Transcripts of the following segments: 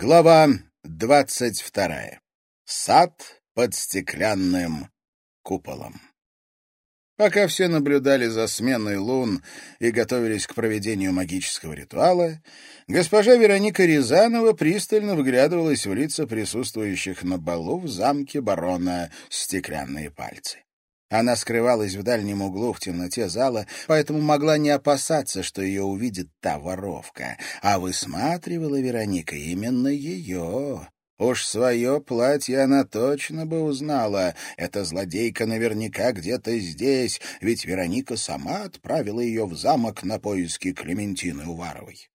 Глава двадцать вторая. Сад под стеклянным куполом. Пока все наблюдали за сменой лун и готовились к проведению магического ритуала, госпожа Вероника Рязанова пристально вглядывалась в лица присутствующих на балу в замке барона «Стеклянные пальцы». Она скрывалась в дальнем углу в темноте зала, поэтому могла не опасаться, что ее увидит та воровка, а высматривала Вероника именно ее. Уж свое платье она точно бы узнала. Эта злодейка наверняка где-то здесь, ведь Вероника сама отправила ее в замок на поиски Клементины Уваровой.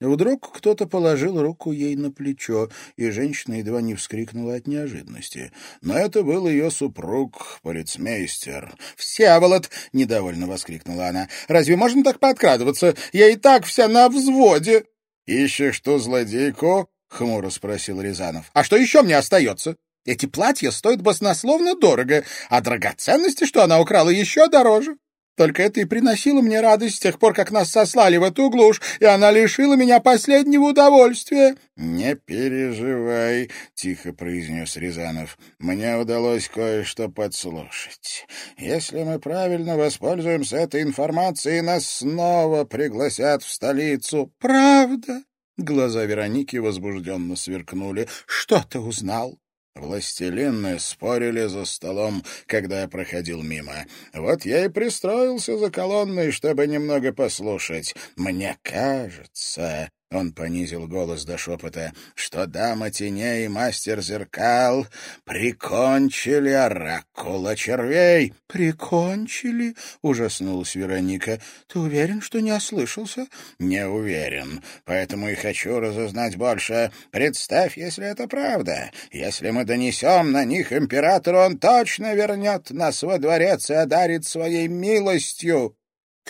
Вдруг кто-то положил руку ей на плечо, и женщина едва не вскрикнула от неожиданности. Но это был ее супруг, полицмейстер. «Всеволод!» — недовольно воскликнула она. «Разве можно так подкрадываться? Я и так вся на взводе!» «Ищешь ту злодейку?» — хмуро спросил Рязанов. «А что еще мне остается? Эти платья стоят баснословно дорого, а драгоценности, что она украла, еще дороже. Только это и приносило мне радость с тех пор, как нас сослали в эту глушь, и она лишила меня последнего удовольствия. — Не переживай, — тихо произнес Рязанов. — Мне удалось кое-что подслушать. Если мы правильно воспользуемся этой информацией, нас снова пригласят в столицу. — Правда? Глаза Вероники возбужденно сверкнули. — Что ты узнал? Властелины спорили за столом, когда я проходил мимо. Вот я и пристроился за колонной, чтобы немного послушать. Мне кажется, он понизил голос до шепота, что дама теней и мастер зеркал прикончили оракула червей. — Прикончили? — ужаснулась Вероника. — Ты уверен, что не ослышался? — Не уверен, поэтому и хочу разузнать больше. Представь, если это правда. Если мы донесем на них императору, он точно вернет нас во дворец и одарит своей милостью.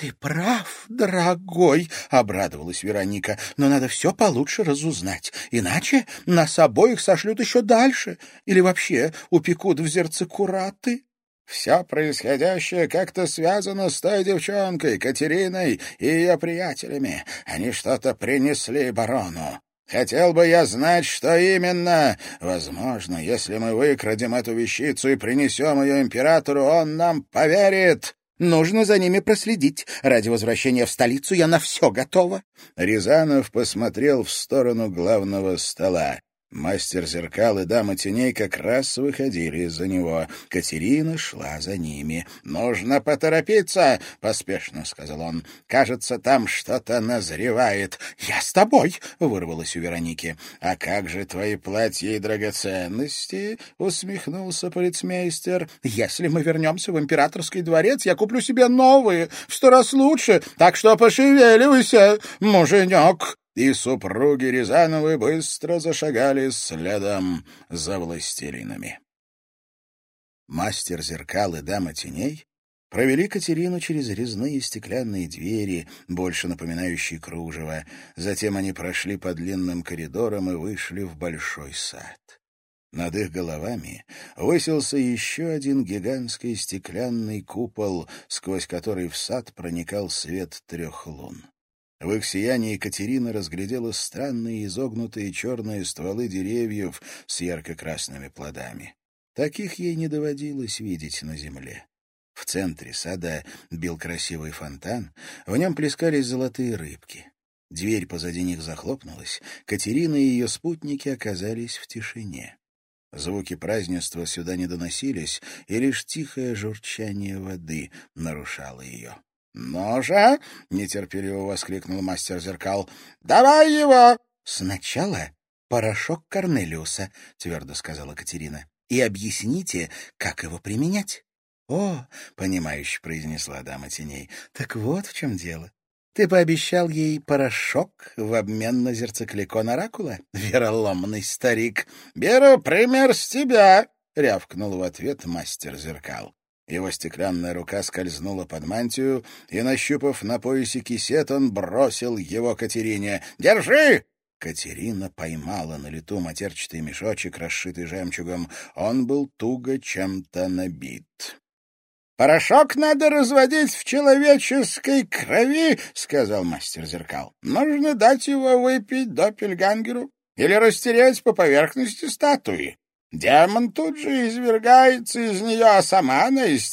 «Ты прав, дорогой», — обрадовалась Вероника, «но надо все получше разузнать, иначе нас обоих сошлют еще дальше или вообще упекут в зерцекураты». Все происходящее как-то связано с той девчонкой, Катериной и ее приятелями. Они что-то принесли барону. Хотел бы я знать, что именно. Возможно, если мы выкрадем эту вещицу и принесем ее императору, он нам поверит. Нужно за ними проследить. Ради возвращения в столицу я на все готова. Рязанов посмотрел в сторону главного стола. Мастер зеркал и дама теней как раз выходили из-за него. Катерина шла за ними. «Нужно поторопиться!» — поспешно сказал он. «Кажется, там что-то назревает». «Я с тобой!» — вырвалось у Вероники. «А как же твои платья и драгоценности?» — усмехнулся полицмейстер. «Если мы вернемся в императорский дворец, я куплю себе новые, в сто раз лучше, так что пошевеливайся, муженек!» И супруги Рязановы быстро зашагали следом за властелинами. Мастер зеркал и дама теней провели Катерину через резные стеклянные двери, больше напоминающие кружево. Затем они прошли по длинным коридорам и вышли в большой сад. Над их головами высился еще один гигантский стеклянный купол, сквозь который в сад проникал свет трех лун. В их сиянии Екатерина разглядела странные изогнутые черные стволы деревьев с ярко-красными плодами. Таких ей не доводилось видеть на земле. В центре сада бил красивый фонтан, в нем плескались золотые рыбки. Дверь позади них захлопнулась, Катерина и ее спутники оказались в тишине. Звуки празднества сюда не доносились, и лишь тихое журчание воды нарушало ее. «Ну же!» — нетерпеливо воскликнул мастер зеркал. «Давай его!» «Сначала порошок Корнелиуса», — твердо сказала Катерина. «И объясните, как его применять». «О!» — понимающе произнесла дама теней. «Так вот в чем дело. Ты пообещал ей порошок в обмен на зерцекликон оракула? Вероломный старик!» «Беру пример с тебя!» — рявкнул в ответ мастер зеркал. Его стеклянная рука скользнула под мантию, и, нащупав на поясе кисет, он бросил его Катерине. «Держи!» Катерина поймала на лету матерчатый мешочек, расшитый жемчугом. Он был туго чем-то набит. «Порошок надо разводить в человеческой крови», — сказал мастер зеркал. «Нужно дать его выпить допельгангеру. или растереть по поверхности статуи. Демон тут же извергается из нее, а сама она из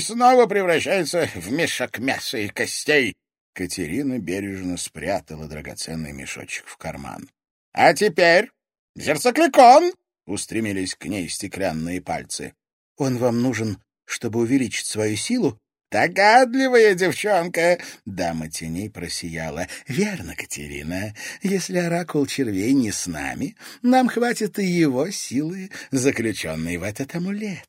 снова превращается в мешок мяса и костей. Катерина бережно спрятала драгоценный мешочек в карман. — А теперь, зерцекликон! — устремились к ней стеклянные пальцы. — Он вам нужен, чтобы увеличить свою силу? «Догадливая девчонка!» — дама теней просияла. «Верно, Катерина. Если оракул червей не с нами, нам хватит и его силы, заключенной в этот амулет».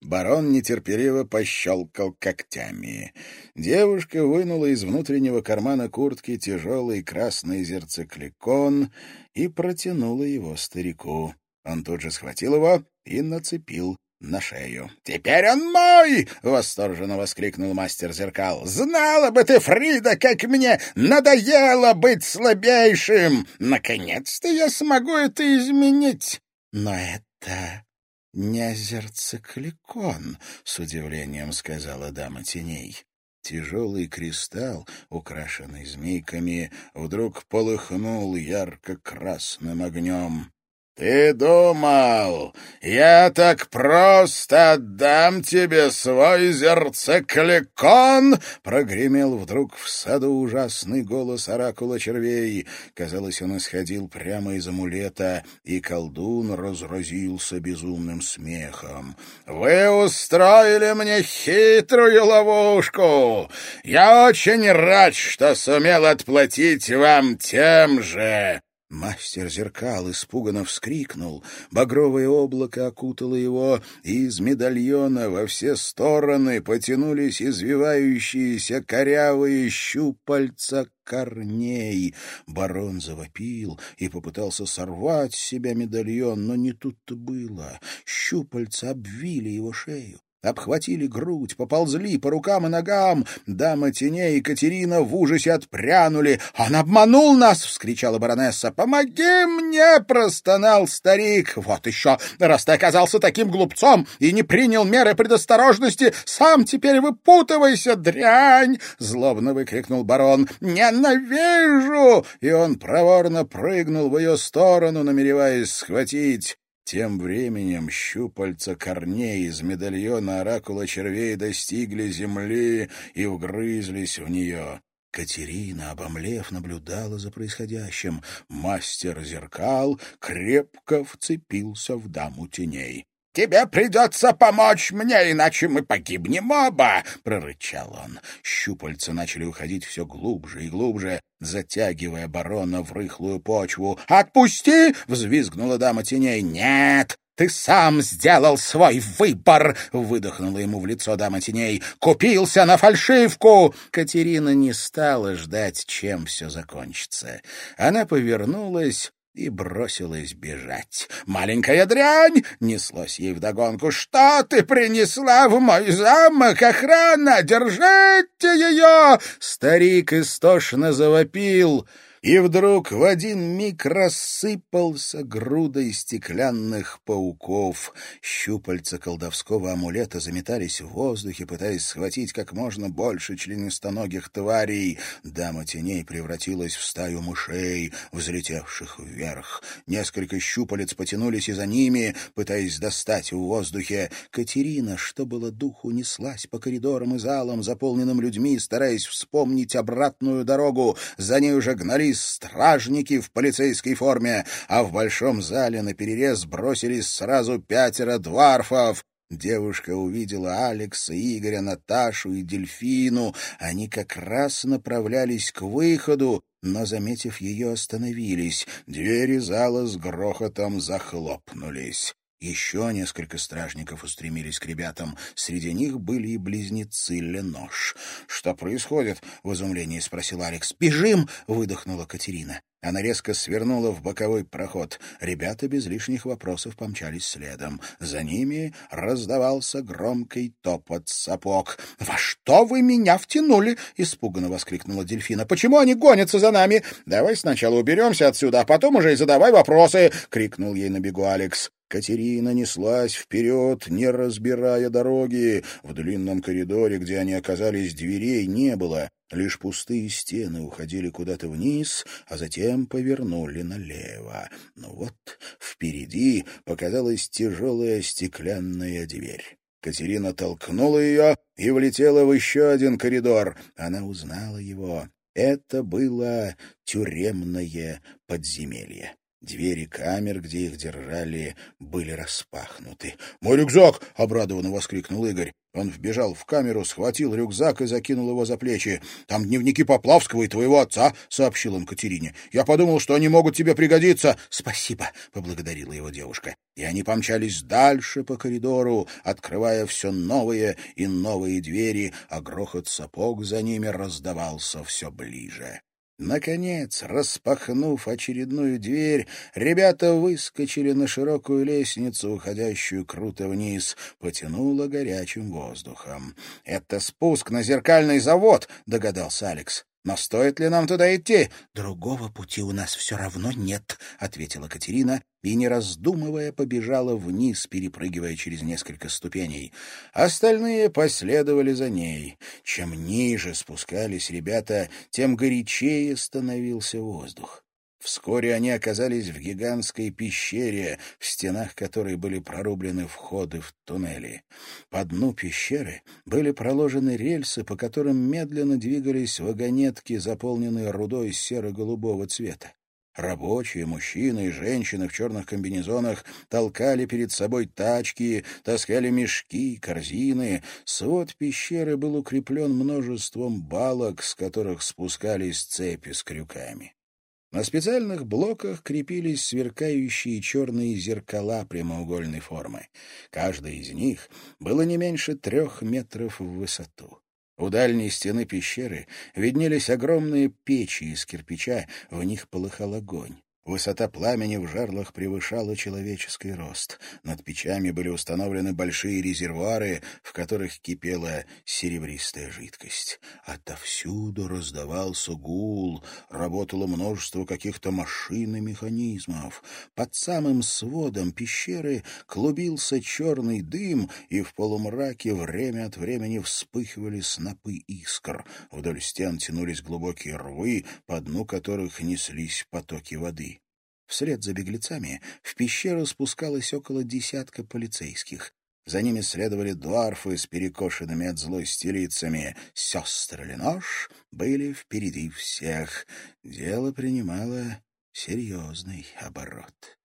Барон нетерпеливо пощелкал когтями. Девушка вынула из внутреннего кармана куртки тяжелый красный зерцекликон и протянула его старику. Он тут же схватил его и нацепил на шею. «Теперь он мой!» — восторженно воскликнул мастер зеркал. «Знала бы ты, Фрида, как мне надоело быть слабейшим! Наконец-то я смогу это изменить!» «Но это не зерцекликон», — с удивлением сказала дама теней. Тяжелый кристалл, украшенный змейками, вдруг полыхнул ярко-красным огнем. «Ты думал, я так просто отдам тебе свой зерцекликон?» Прогремел вдруг в саду ужасный голос оракула червей. Казалось, он исходил прямо из амулета, и колдун разразился безумным смехом. «Вы устроили мне хитрую ловушку! Я очень рад, что сумел отплатить вам тем же!» Мастер зеркал испуганно вскрикнул, багровое облако окутало его, и из медальона во все стороны потянулись извивающиеся корявые щупальца корней. Барон завопил и попытался сорвать с себя медальон, но не тут-то было. Щупальца обвили его шею обхватили грудь, поползли по рукам и ногам. Дама теней Екатерина в ужасе отпрянули. «Он обманул нас!» — вскричала баронесса. «Помоги мне!» — простонал старик. «Вот еще! Раз ты оказался таким глупцом и не принял меры предосторожности, сам теперь выпутывайся, дрянь!» — злобно выкрикнул барон. «Ненавижу!» И он проворно прыгнул в ее сторону, намереваясь схватить. Тем временем щупальца корней из медальона оракула червей достигли земли и вгрызлись в нее. Катерина, обомлев, наблюдала за происходящим. Мастер зеркал крепко вцепился в даму теней. «Тебе придется помочь мне, иначе мы погибнем оба!» — прорычал он. Щупальца начали уходить все глубже и глубже, затягивая барона в рыхлую почву. «Отпусти!» — взвизгнула дама теней. «Нет!» «Ты сам сделал свой выбор!» — выдохнула ему в лицо дама теней. «Купился на фальшивку!» Катерина не стала ждать, чем все закончится. Она повернулась и бросилась бежать. «Маленькая дрянь!» — неслось ей вдогонку. «Что ты принесла в мой замок, охрана? Держите ее!» Старик истошно завопил — и вдруг в один миг рассыпался грудой стеклянных пауков. Щупальца колдовского амулета заметались в воздухе, пытаясь схватить как можно больше членистоногих тварей. Дама теней превратилась в стаю мышей, взлетевших вверх. Несколько щупалец потянулись и за ними, пытаясь достать в воздухе. Катерина, что было духу, неслась по коридорам и залам, заполненным людьми, стараясь вспомнить обратную дорогу. За ней уже гнали ворвались стражники в полицейской форме, а в большом зале на перерез бросились сразу пятеро дварфов. Девушка увидела Алекса, Игоря, Наташу и Дельфину. Они как раз направлялись к выходу, но, заметив ее, остановились. Двери зала с грохотом захлопнулись. Еще несколько стражников устремились к ребятам. Среди них были и близнецы Ленош. «Что происходит?» — в изумлении спросил Алекс. «Бежим!» — выдохнула Катерина. Она резко свернула в боковой проход. Ребята без лишних вопросов помчались следом. За ними раздавался громкий топот сапог. «Во что вы меня втянули?» — испуганно воскликнула Дельфина. «Почему они гонятся за нами?» «Давай сначала уберемся отсюда, а потом уже и задавай вопросы!» — крикнул ей на бегу Алекс. Катерина неслась вперед, не разбирая дороги. В длинном коридоре, где они оказались, дверей не было. Лишь пустые стены уходили куда-то вниз, а затем повернули налево. Но вот впереди показалась тяжелая стеклянная дверь. Катерина толкнула ее и влетела в еще один коридор. Она узнала его. Это было тюремное подземелье. Двери камер, где их держали, были распахнуты. «Мой рюкзак!» — обрадованно воскликнул Игорь. Он вбежал в камеру, схватил рюкзак и закинул его за плечи. «Там дневники Поплавского и твоего отца», — сообщил он Катерине. «Я подумал, что они могут тебе пригодиться». «Спасибо», — поблагодарила его девушка. И они помчались дальше по коридору, открывая все новые и новые двери, а грохот сапог за ними раздавался все ближе. Наконец, распахнув очередную дверь, ребята выскочили на широкую лестницу, уходящую круто вниз, потянуло горячим воздухом. «Это спуск на зеркальный завод», — догадался Алекс. Но стоит ли нам туда идти? Другого пути у нас все равно нет, ответила Катерина и, не раздумывая, побежала вниз, перепрыгивая через несколько ступеней. Остальные последовали за ней. Чем ниже спускались ребята, тем горячее становился воздух. Вскоре они оказались в гигантской пещере, в стенах которой были прорублены входы в туннели. По дну пещеры были проложены рельсы, по которым медленно двигались вагонетки, заполненные рудой серо-голубого цвета. Рабочие, мужчины и женщины в черных комбинезонах толкали перед собой тачки, таскали мешки, корзины. Свод пещеры был укреплен множеством балок, с которых спускались цепи с крюками. На специальных блоках крепились сверкающие черные зеркала прямоугольной формы. Каждое из них было не меньше трех метров в высоту. У дальней стены пещеры виднелись огромные печи из кирпича, в них полыхал огонь. Высота пламени в жерлах превышала человеческий рост. Над печами были установлены большие резервуары, в которых кипела серебристая жидкость. Отовсюду раздавался гул, работало множество каких-то машин и механизмов. Под самым сводом пещеры клубился черный дым, и в полумраке время от времени вспыхивали снопы искр. Вдоль стен тянулись глубокие рвы, по дну которых неслись потоки воды. Вслед за беглецами в пещеру спускалось около десятка полицейских. За ними следовали дуарфы с перекошенными от злости лицами. Сестры Ленош были впереди всех. Дело принимало серьезный оборот.